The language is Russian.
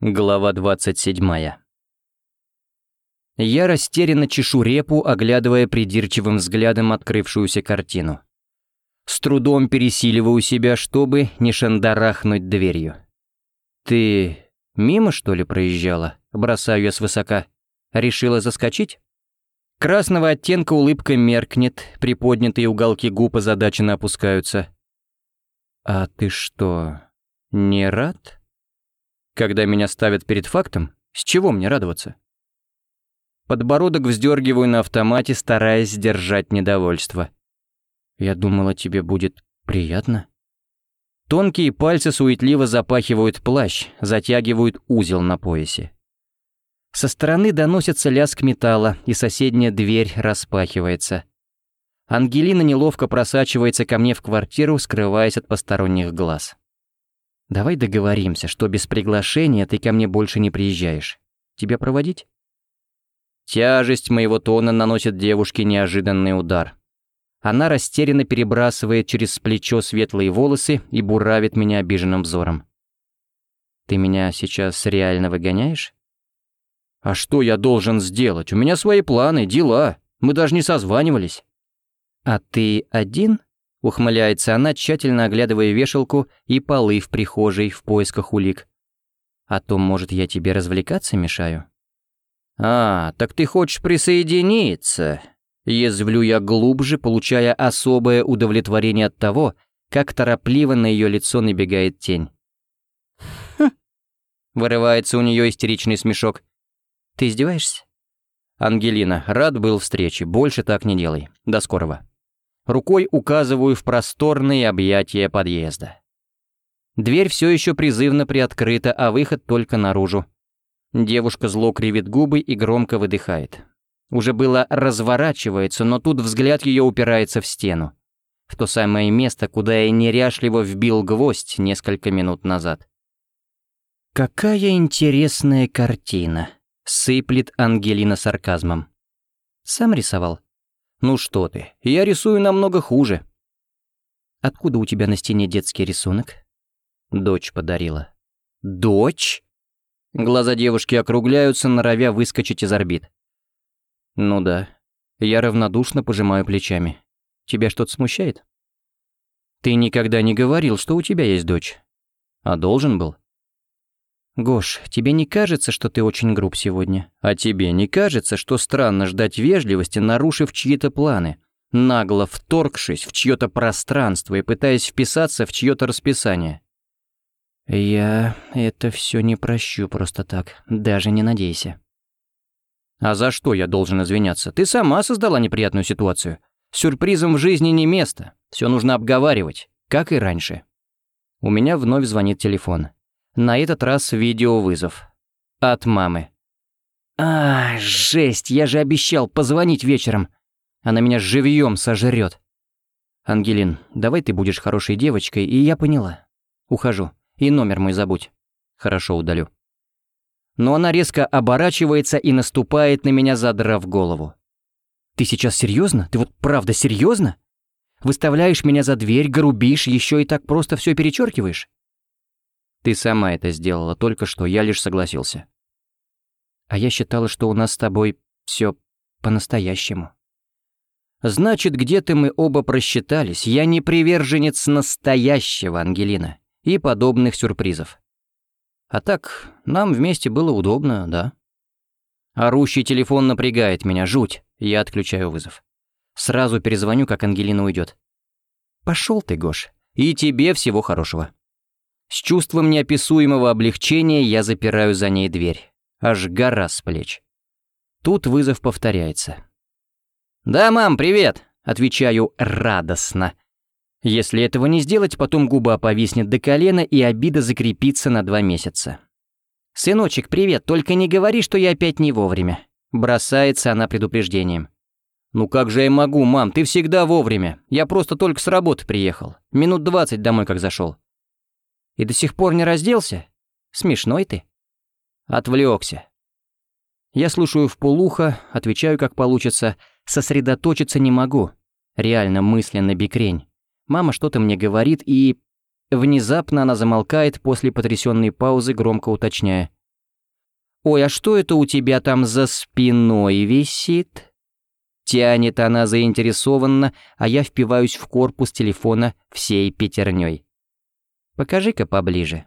Глава 27. Я растерянно чешу репу, оглядывая придирчивым взглядом открывшуюся картину. С трудом пересиливаю себя, чтобы не шандарахнуть дверью. «Ты мимо, что ли, проезжала?» Бросаю я свысока. «Решила заскочить?» Красного оттенка улыбка меркнет, приподнятые уголки губ озадаченно опускаются. «А ты что, не рад?» Когда меня ставят перед фактом, с чего мне радоваться? Подбородок вздергиваю на автомате, стараясь сдержать недовольство. Я думала, тебе будет приятно. Тонкие пальцы суетливо запахивают плащ, затягивают узел на поясе. Со стороны доносится лязг металла, и соседняя дверь распахивается. Ангелина неловко просачивается ко мне в квартиру, скрываясь от посторонних глаз. Давай договоримся, что без приглашения ты ко мне больше не приезжаешь. Тебя проводить?» Тяжесть моего тона наносит девушке неожиданный удар. Она растерянно перебрасывает через плечо светлые волосы и буравит меня обиженным взором. «Ты меня сейчас реально выгоняешь?» «А что я должен сделать? У меня свои планы, дела. Мы даже не созванивались». «А ты один?» Ухмыляется она, тщательно оглядывая вешалку и полы в прихожей в поисках улик. «А то, может, я тебе развлекаться мешаю?» «А, так ты хочешь присоединиться?» Язвлю я глубже, получая особое удовлетворение от того, как торопливо на ее лицо набегает тень. «Хм!» Вырывается у нее истеричный смешок. «Ты издеваешься?» «Ангелина, рад был встрече, больше так не делай. До скорого». Рукой указываю в просторные объятия подъезда. Дверь все еще призывно приоткрыта, а выход только наружу. Девушка зло кривит губы и громко выдыхает. Уже было разворачивается, но тут взгляд ее упирается в стену. В то самое место, куда я неряшливо вбил гвоздь несколько минут назад. «Какая интересная картина», — сыплет Ангелина сарказмом. «Сам рисовал?» «Ну что ты, я рисую намного хуже». «Откуда у тебя на стене детский рисунок?» «Дочь подарила». «Дочь?» Глаза девушки округляются, норовя выскочить из орбит. «Ну да». Я равнодушно пожимаю плечами. «Тебя что-то смущает?» «Ты никогда не говорил, что у тебя есть дочь». «А должен был?» «Гош, тебе не кажется, что ты очень груб сегодня? А тебе не кажется, что странно ждать вежливости, нарушив чьи-то планы, нагло вторгшись в чье-то пространство и пытаясь вписаться в чье-то расписание?» «Я это все не прощу просто так, даже не надейся». «А за что я должен извиняться? Ты сама создала неприятную ситуацию. Сюрпризом в жизни не место, все нужно обговаривать, как и раньше». У меня вновь звонит телефон. На этот раз видеовызов. От мамы. А, жесть, я же обещал позвонить вечером. Она меня живьем сожрет. Ангелин, давай ты будешь хорошей девочкой, и я поняла. Ухожу. И номер мой забудь. Хорошо, удалю. Но она резко оборачивается и наступает на меня, задрав голову. Ты сейчас серьезно? Ты вот правда серьезно? Выставляешь меня за дверь, грубишь, еще и так просто все перечеркиваешь? Ты сама это сделала только что, я лишь согласился. А я считала, что у нас с тобой все по-настоящему. Значит, где-то мы оба просчитались. Я не приверженец настоящего, Ангелина, и подобных сюрпризов. А так, нам вместе было удобно, да? Орущий телефон напрягает меня, жуть. Я отключаю вызов. Сразу перезвоню, как Ангелина уйдет. Пошел ты, Гош. И тебе всего хорошего. С чувством неописуемого облегчения я запираю за ней дверь. Аж гора с плеч. Тут вызов повторяется. «Да, мам, привет!» — отвечаю радостно. Если этого не сделать, потом губа повиснет до колена и обида закрепится на два месяца. «Сыночек, привет, только не говори, что я опять не вовремя», — бросается она предупреждением. «Ну как же я могу, мам, ты всегда вовремя. Я просто только с работы приехал. Минут двадцать домой как зашел. И до сих пор не разделся? Смешной ты. Отвлекся. Я слушаю в полухо, отвечаю как получится, сосредоточиться не могу. Реально мысленно бикрень. Мама что-то мне говорит и... Внезапно она замолкает после потрясенной паузы, громко уточняя. «Ой, а что это у тебя там за спиной висит?» Тянет она заинтересованно, а я впиваюсь в корпус телефона всей пятерней. «Покажи-ка поближе».